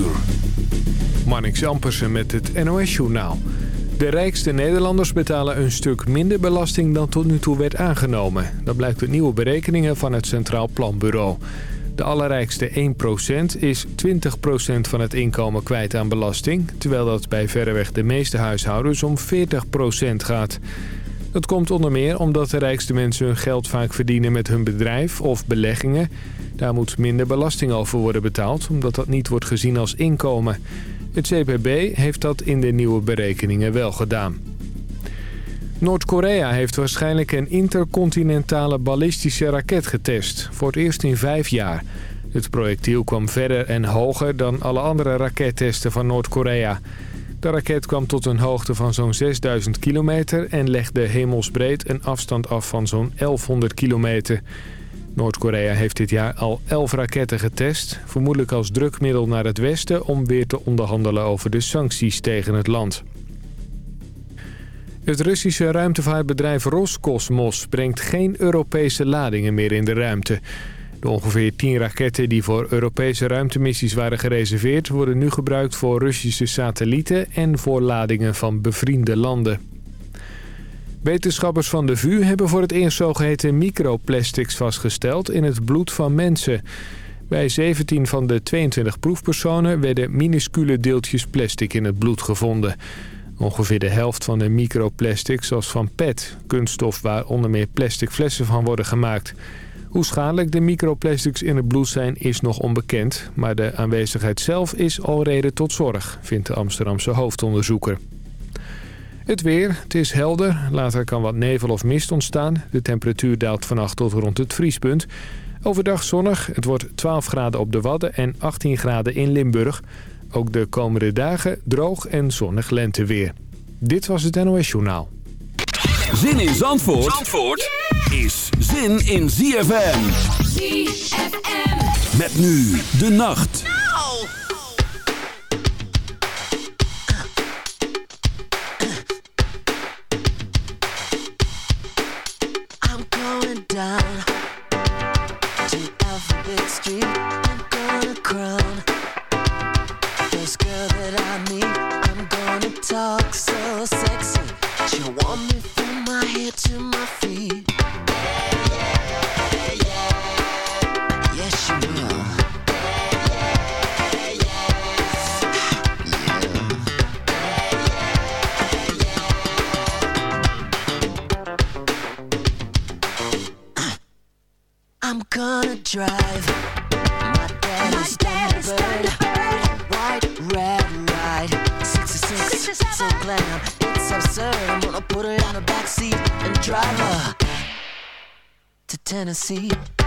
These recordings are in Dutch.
uur. Marnix Ampersen met het NOS-journaal. De rijkste Nederlanders betalen een stuk minder belasting dan tot nu toe werd aangenomen. Dat blijkt uit nieuwe berekeningen van het Centraal Planbureau. De allerrijkste 1% is 20% van het inkomen kwijt aan belasting... terwijl dat bij verreweg de meeste huishoudens om 40% gaat. Dat komt onder meer omdat de rijkste mensen hun geld vaak verdienen met hun bedrijf of beleggingen. Daar moet minder belasting over worden betaald, omdat dat niet wordt gezien als inkomen. Het CPB heeft dat in de nieuwe berekeningen wel gedaan. Noord-Korea heeft waarschijnlijk een intercontinentale ballistische raket getest. Voor het eerst in vijf jaar. Het projectiel kwam verder en hoger dan alle andere rakettesten van Noord-Korea. De raket kwam tot een hoogte van zo'n 6000 kilometer... en legde hemelsbreed een afstand af van zo'n 1100 kilometer. Noord-Korea heeft dit jaar al 11 raketten getest... vermoedelijk als drukmiddel naar het westen... om weer te onderhandelen over de sancties tegen het land. Het Russische ruimtevaartbedrijf Roscosmos brengt geen Europese ladingen meer in de ruimte. De ongeveer 10 raketten die voor Europese ruimtemissies waren gereserveerd... worden nu gebruikt voor Russische satellieten en voor ladingen van bevriende landen. Wetenschappers van de VU hebben voor het eerst zogeheten microplastics vastgesteld in het bloed van mensen. Bij 17 van de 22 proefpersonen werden minuscule deeltjes plastic in het bloed gevonden. Ongeveer de helft van de microplastics, zoals van PET, kunststof waar onder meer plastic flessen van worden gemaakt. Hoe schadelijk de microplastics in het bloed zijn is nog onbekend, maar de aanwezigheid zelf is al reden tot zorg, vindt de Amsterdamse hoofdonderzoeker. Het weer, het is helder. Later kan wat nevel of mist ontstaan. De temperatuur daalt vannacht tot rond het vriespunt. Overdag zonnig. Het wordt 12 graden op de Wadden en 18 graden in Limburg. Ook de komende dagen droog en zonnig lenteweer. Dit was het NOS Journaal. Zin in Zandvoort, Zandvoort is zin in ZFM. ZFM. Met nu de nacht. Tennessee.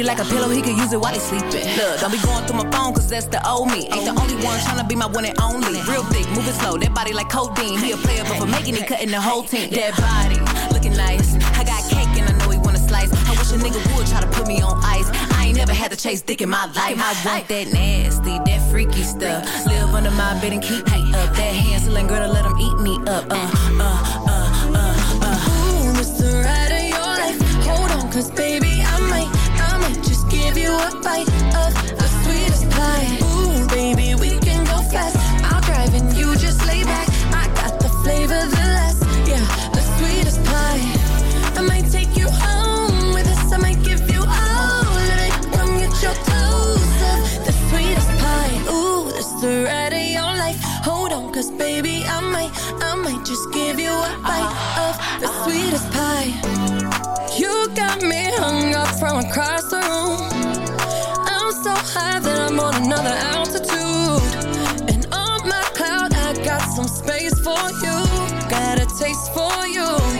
Booty like a pillow, he could use it while he's sleeping. Look, don't be going through my phone, cause that's the old me. Ain't the only one tryna be my one and only. Real thick, moving slow, that body like codeine. He a player, but for making it, cutting the whole team. That body, looking nice. I got cake and I know he wanna slice. I wish a nigga would try to put me on ice. I ain't never had to chase dick in my life. I want that nasty, that freaky stuff. Live under my bed and keep me up. That Hansel and Gretel, let him eat me up. Uh, uh, just give you a bite of the sweetest pie. You got me hung up from across the room. I'm so high that I'm on another altitude. And on my cloud, I got some space for you. Got a taste for you.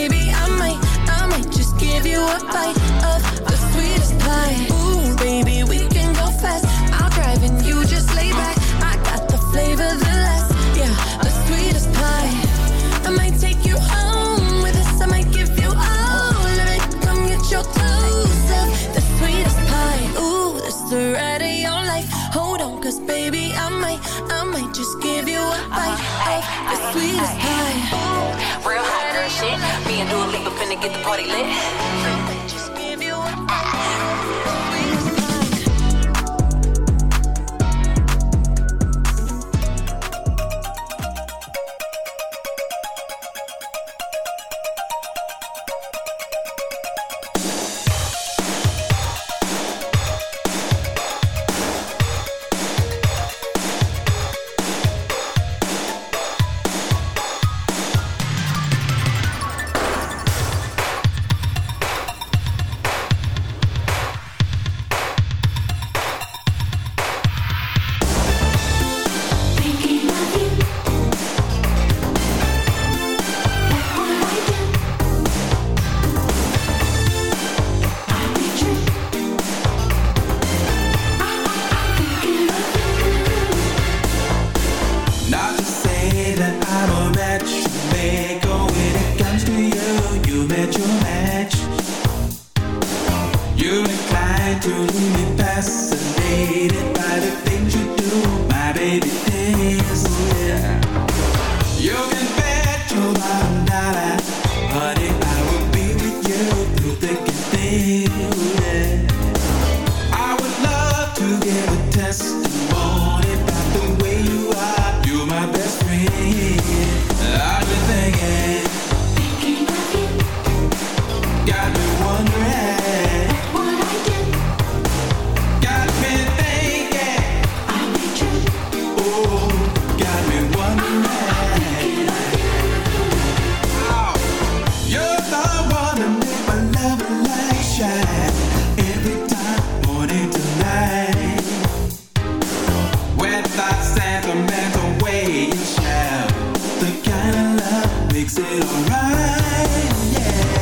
to get the party lit. Fix it alright, yeah.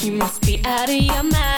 You must be out of your mind.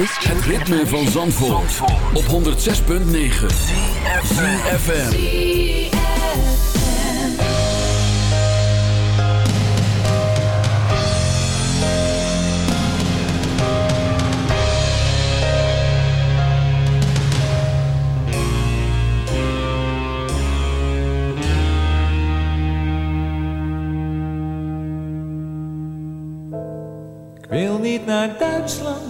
Het ritme van Zandvoort, op 106.9. ZFM. Ik wil niet naar Duitsland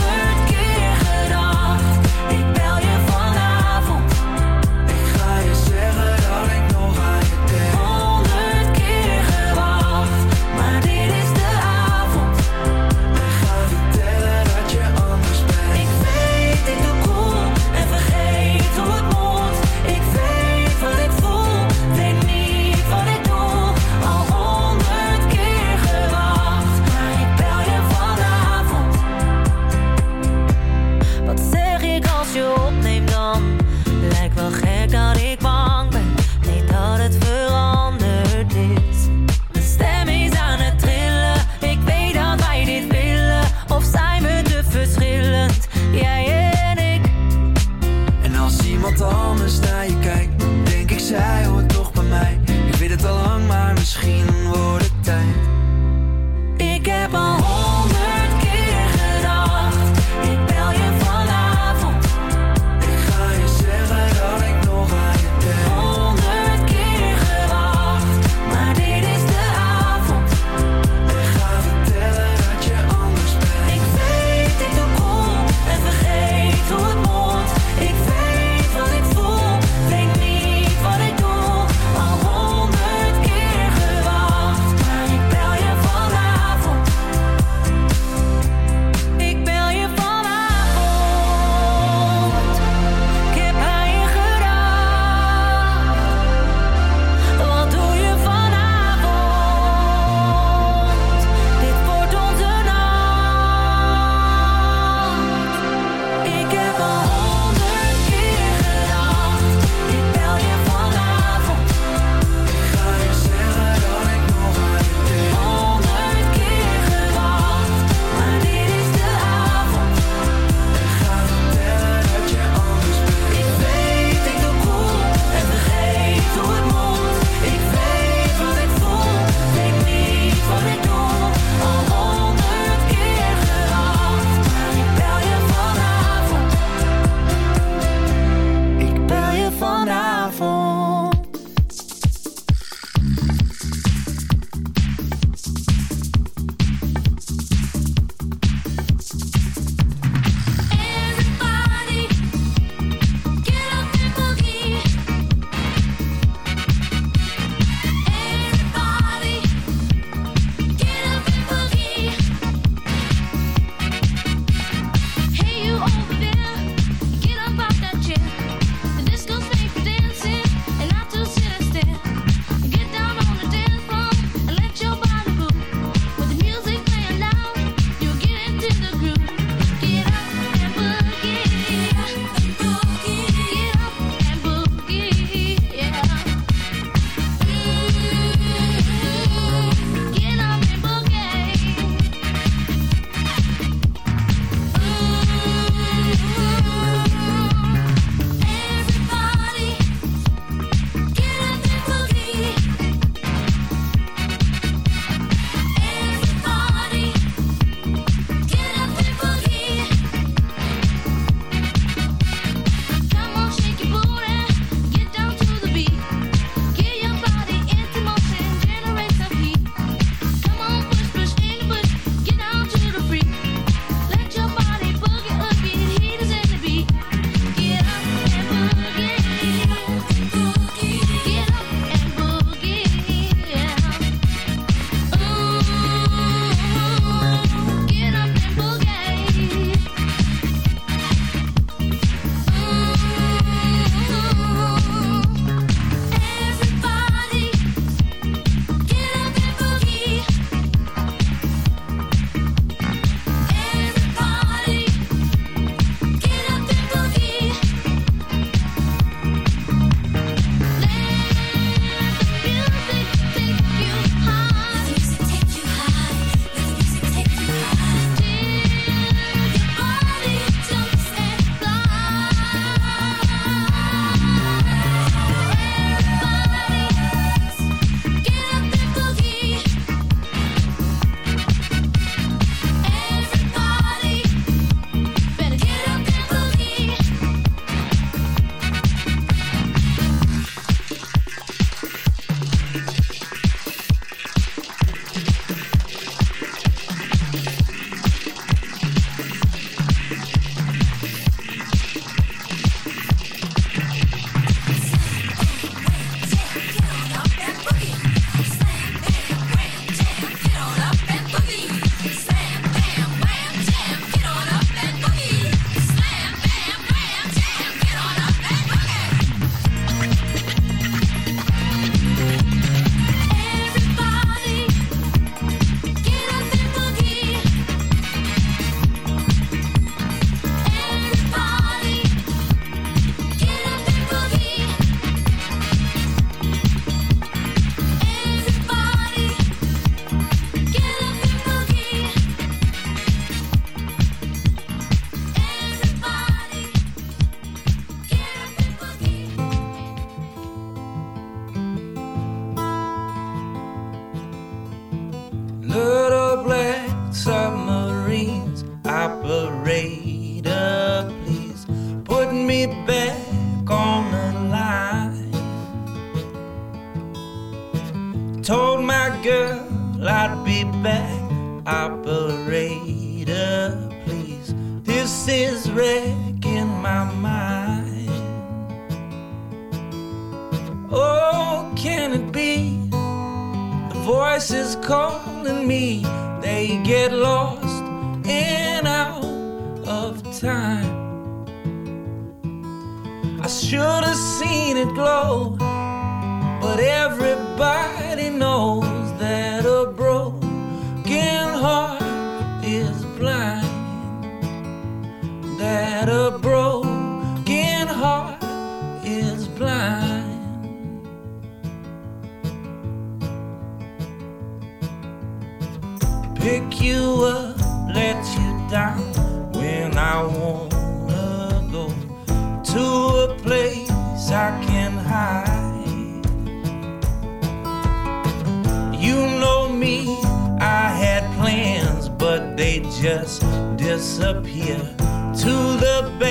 they just disappear to the back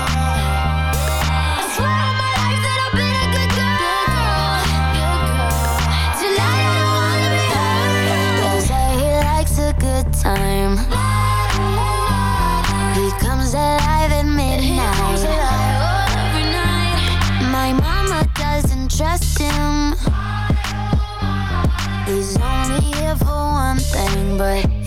Alive at midnight. My mama doesn't trust him. He's only here for one thing, but.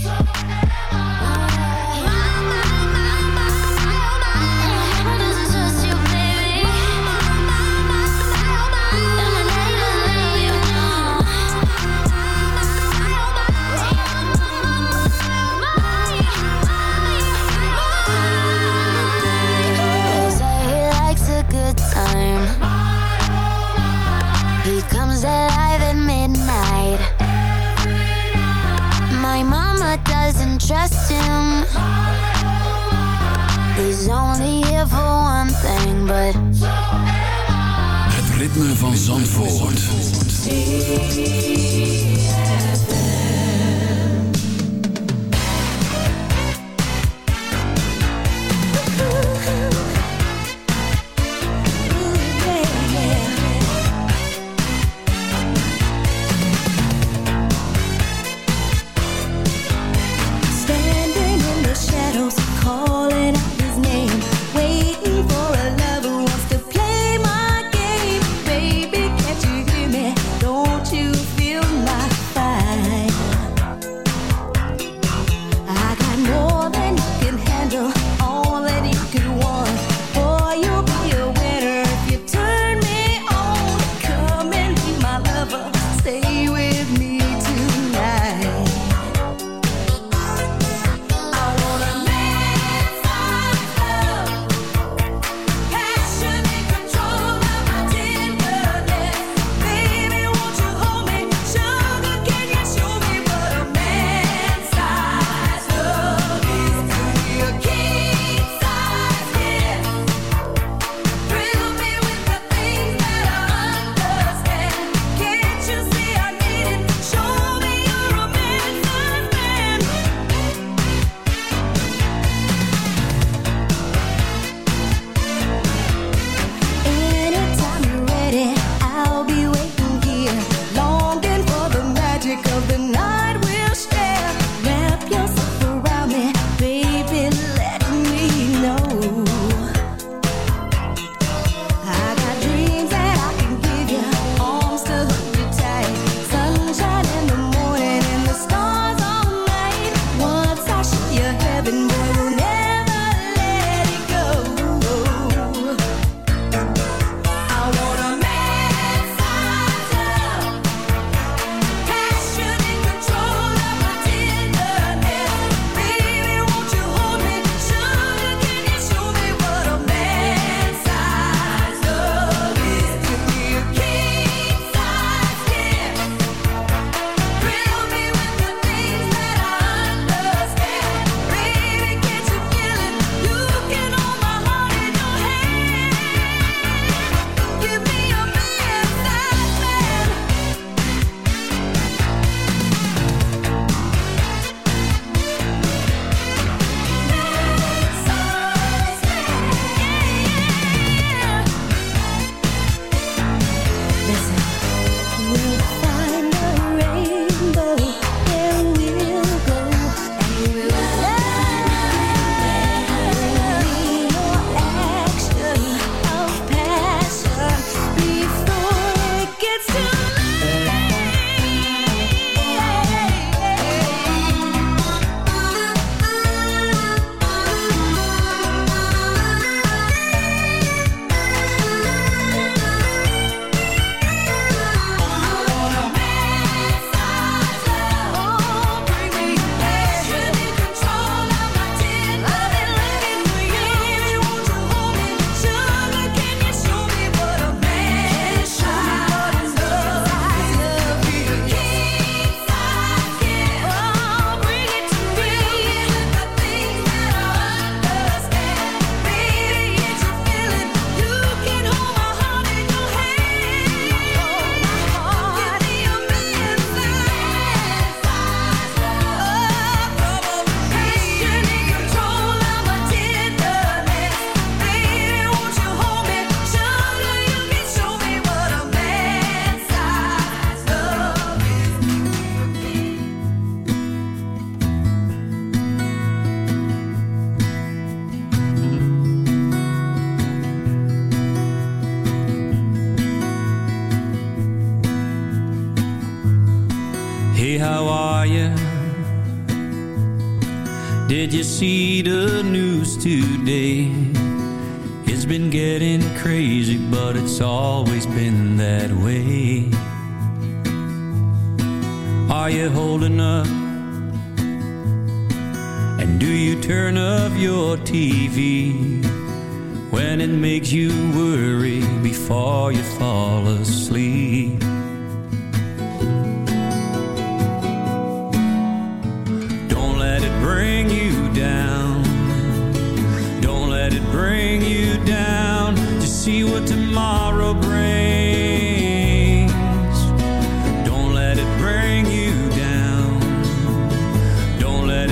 saw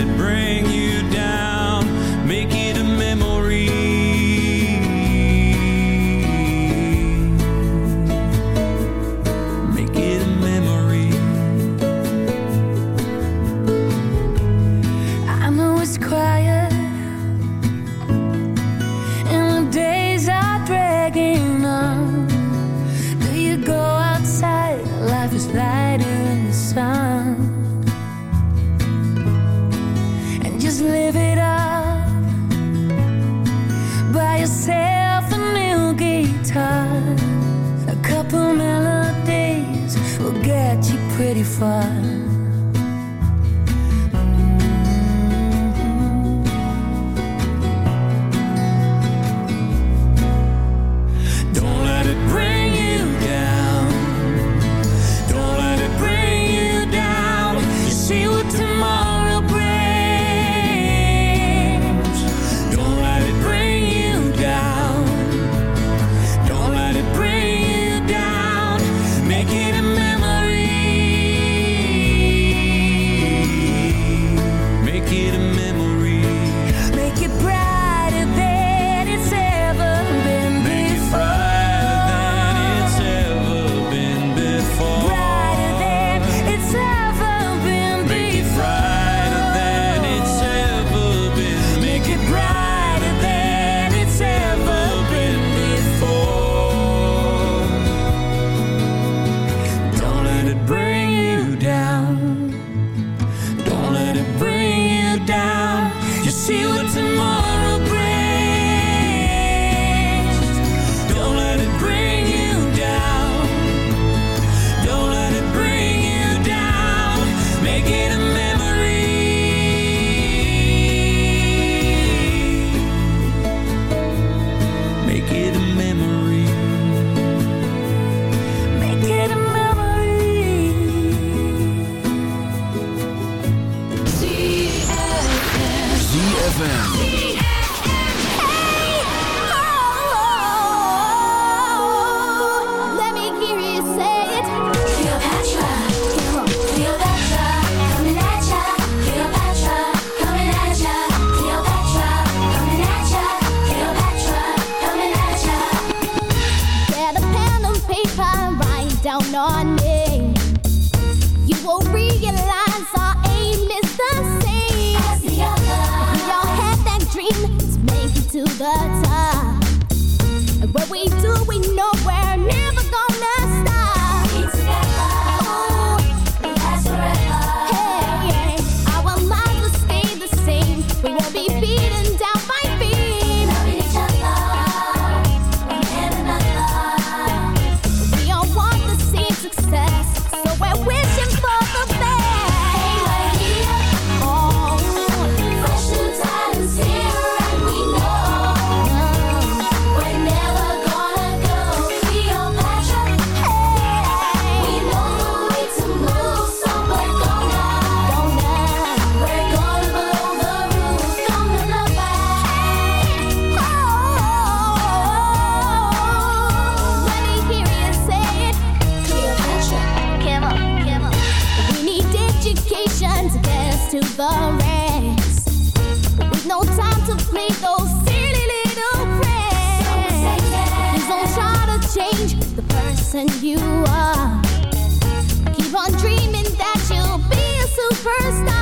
that bring you to the rest. With no time to play those silly little don't try to change the person you are. Keep on dreaming that you'll be a superstar.